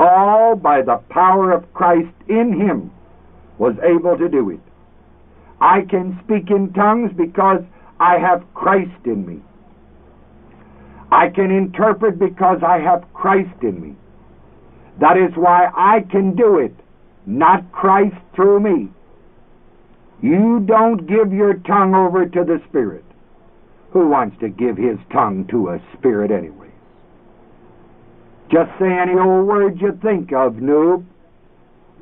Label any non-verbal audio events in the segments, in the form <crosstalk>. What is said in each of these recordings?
Paul, by the power of Christ in him, was able to do it. I can speak in tongues because I have Christ in me. I can interpret because I have Christ in me. That is why I can do it, not Christ through me. You don't give your tongue over to the Spirit. Who wants to give his tongue to a spirit anyway? Just say any old word you think of, noob.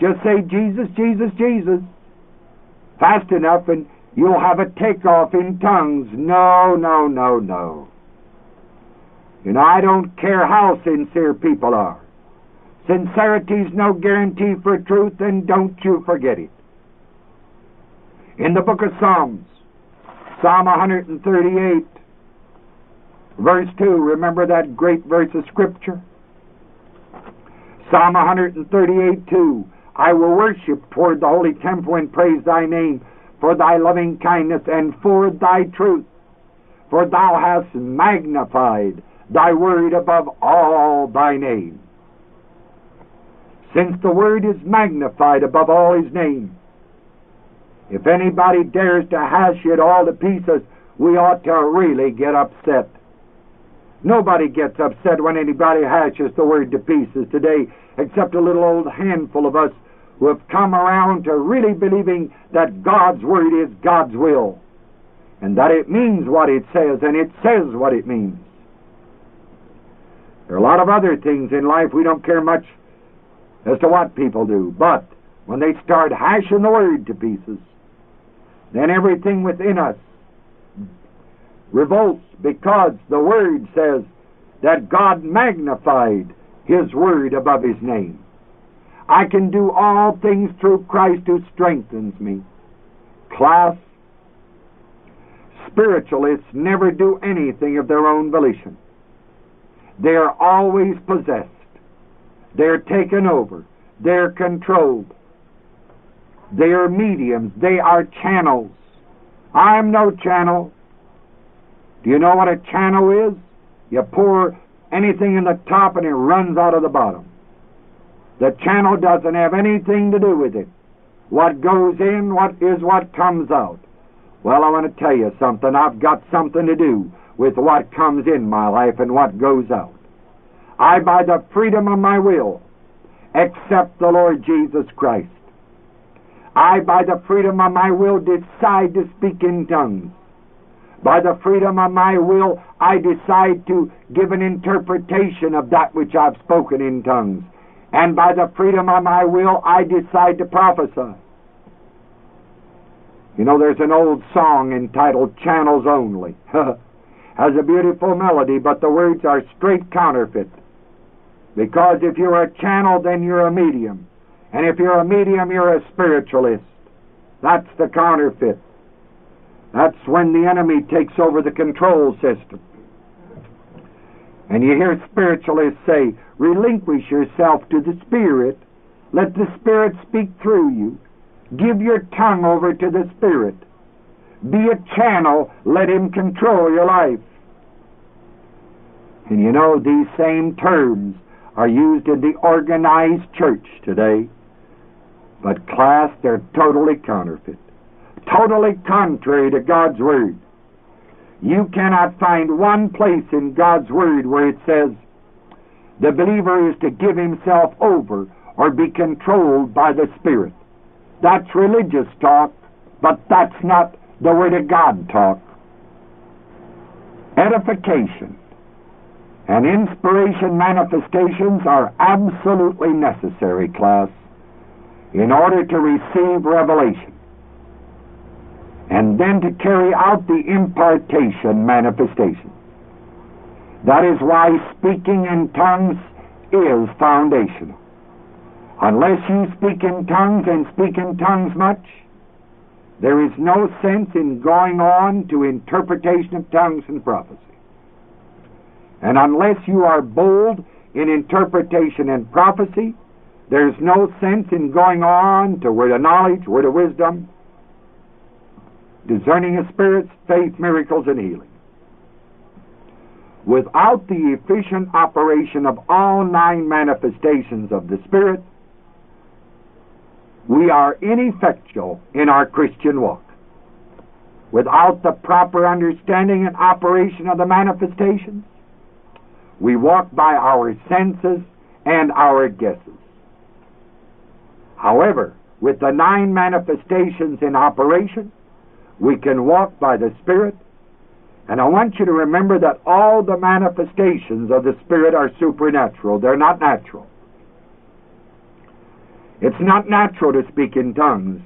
Just say Jesus, Jesus, Jesus. Fast enough and you'll have a takeoff in tongues. No, no, no, no. Know, I don't care how sincere people are. Sincerity's no guarantee for truth, and don't you forget it. In the book of Psalms, Psalm 138, verse 2, remember that great verse of Scripture? Psalm 138, 2, I will worship toward the holy temple and praise thy name for thy loving kindness and for thy truth. For thou hast magnified thy word above all thy name. Since the word is magnified above all his name, if anybody dares to hash it all to pieces, we ought to really get upset. Nobody gets upset when anybody hashes the word to pieces today, except a little old handful of us who have come around to really believing that God's word is God's will, and that it means what it says, and it says what it means. There are a lot of other things in life we don't care much as to what people do, but when they start hashing the word to pieces, then everything within us revolts because the word says that God magnified his word above his name. I can do all things through Christ who strengthens me. Class, spiritualists never do anything of their own volition. They are always possessed. They're taken over. They're controlled. They are mediums. They are channels. I'm no channel. Do you know what a channel is? You pour anything in the top and it runs out of the bottom. The channel doesn't have anything to do with it. What goes in, what is what comes out. Well, I want to tell you something. I've got something to do with what comes in my life and what goes out. I, by the freedom of my will, accept the Lord Jesus Christ. I, by the freedom of my will, decide to speak in tongues. By the freedom of my will, I decide to give an interpretation of that which I've spoken in tongues. And by the freedom of my will, I decide to prophesy. You know, there's an old song entitled Channels Only. <laughs> Has a beautiful melody, but the words are straight counterfeit. Because if you're a channel, then you're a medium. And if you're a medium, you're a spiritualist. That's the counterfeit. That's when the enemy takes over the control system. And you hear spiritualists say, relinquish yourself to the Spirit. Let the Spirit speak through you. Give your tongue over to the Spirit. Be a channel. Let Him control your life. And you know, these same terms are used in the organized church today. But, class, they're totally counterfeit, totally contrary to God's Word. You cannot find one place in God's Word where it says the believer is to give himself over or be controlled by the Spirit. That's religious talk, but that's not the Word of God talk. Edification and inspiration manifestations are absolutely necessary, class, in order to receive revelation and then to carry out the impartation manifestation. That is why speaking in tongues is foundational. Unless you speak in tongues and speak in tongues much, there is no sense in going on to interpretation of tongues and prophecy. And unless you are bold in interpretation and prophecy, there's no sense in going on to word of knowledge, word of wisdom, discerning of spirits, faith, miracles, and healing. without the efficient operation of all nine manifestations of the Spirit, we are ineffectual in our Christian walk. Without the proper understanding and operation of the manifestations, we walk by our senses and our guesses. However, with the nine manifestations in operation, we can walk by the Spirit. And I want you to remember that all the manifestations of the Spirit are supernatural. They're not natural. It's not natural to speak in tongues.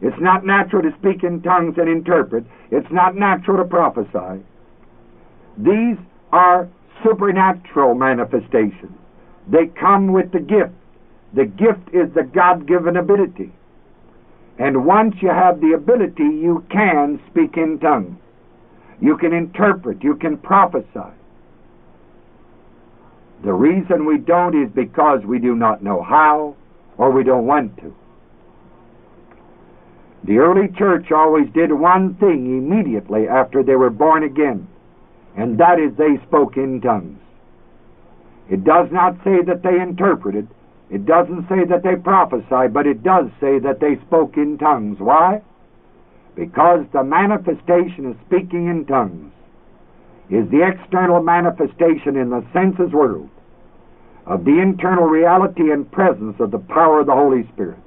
It's not natural to speak in tongues and interpret. It's not natural to prophesy. These are supernatural manifestations. They come with the gift. The gift is the God given ability. And once you have the ability, you can speak in tongues. You can interpret. You can prophesy. The reason we don't is because we do not know how or we don't want to. The early church always did one thing immediately after they were born again, and that is they spoke in tongues. It does not say that they interpreted, it doesn't say that they prophesied, but it does say that they spoke in tongues. Why? Because the manifestation of speaking in tongues is the external manifestation in the senses world of the internal reality and presence of the power of the Holy Spirit.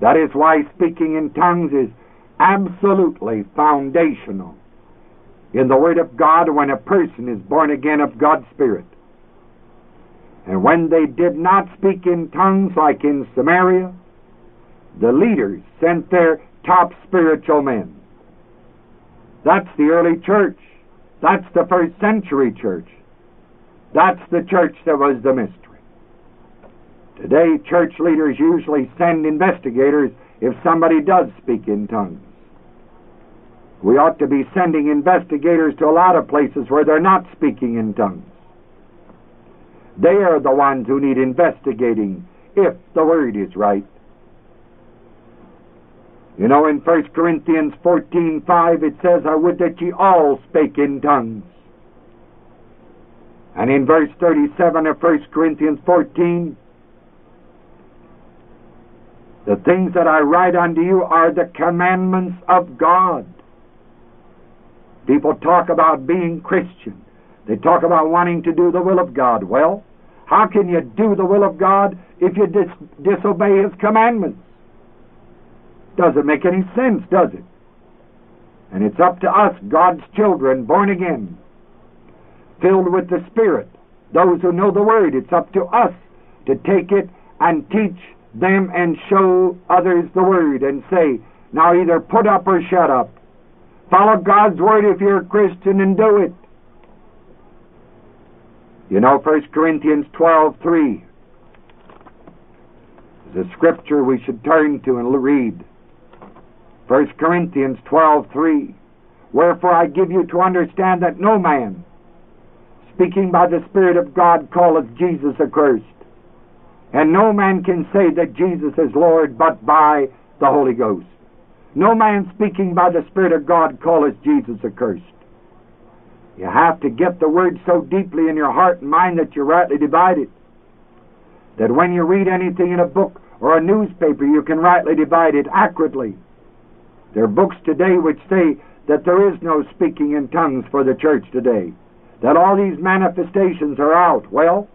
That is why speaking in tongues is absolutely foundational in the Word of God when a person is born again of God's Spirit. And when they did not speak in tongues like in Samaria, the leaders sent their top spiritual men. That's the early church. That's the first century church. That's the church that was the mystery. Today, church leaders usually send investigators if somebody does speak in tongues. We ought to be sending investigators to a lot of places where they're not speaking in tongues. They are the ones who need investigating if the word is right. You know, in 1 Corinthians 14:5 it says, I would that ye all spake in tongues. And in verse 37 of 1 Corinthians 14, the things that I write unto you are the commandments of God. People talk about being Christian. They talk about wanting to do the will of God. Well, how can you do the will of God if you dis- disobey His commandments? Doesn't make any sense, does it? And it's up to us, God's children, born again, filled with the Spirit, those who know the Word. It's up to us to take it and teach them and show others the Word and say, now either put up or shut up. Follow God's word if you're a Christian and do it. You know 1 Corinthians 12:3 is a scripture we should turn to and read. 1 Corinthians 12:3 Wherefore I give you to understand that no man speaking by the spirit of God calleth Jesus accursed and no man can say that Jesus is Lord but by the Holy Ghost. No man speaking by the Spirit of God calleth Jesus accursed. You have to get the word so deeply in your heart and mind that you rightly divide it. That when you read anything in a book or a newspaper, you can rightly divide it accurately. There are books today which say that there is no speaking in tongues for the church today. That all these manifestations are out. Well,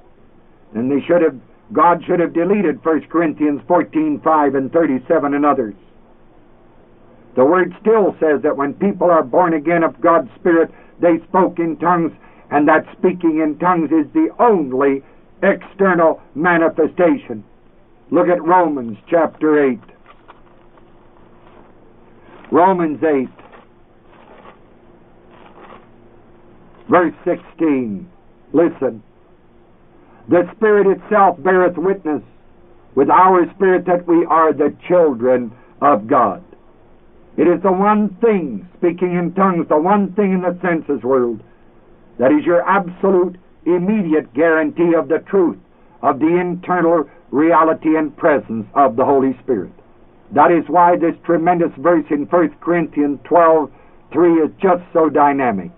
then they should have God should have deleted 1 Corinthians 14:5 and 37 and others. The Word still says that when people are born again of God's Spirit, they spoke in tongues, and that speaking in tongues is the only external manifestation. Look at Romans chapter 8. Romans 8, verse 16. Listen. The Spirit itself beareth witness with our spirit that we are the children of God. It is the one thing, speaking in tongues, the one thing in the senses world that is your absolute, immediate guarantee of the truth of the internal reality and presence of the Holy Spirit. That is why this tremendous verse in 1 Corinthians 12 3 is just so dynamic.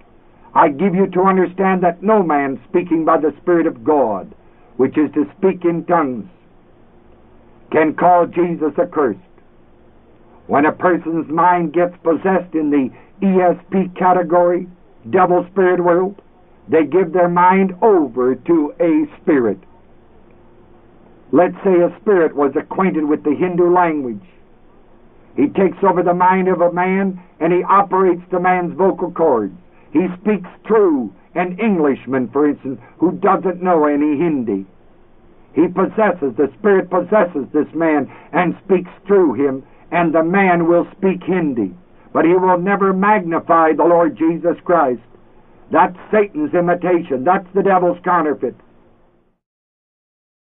I give you to understand that no man speaking by the Spirit of God, which is to speak in tongues, can call Jesus accursed. When a person's mind gets possessed in the ESP category, devil spirit world, they give their mind over to a spirit. Let's say a spirit was acquainted with the Hindu language. He takes over the mind of a man and he operates the man's vocal cords. He speaks through an Englishman, for instance, who doesn't know any Hindi. He possesses, the Spirit possesses this man and speaks through him, and the man will speak Hindi. But he will never magnify the Lord Jesus Christ. That's Satan's imitation. That's the devil's counterfeit.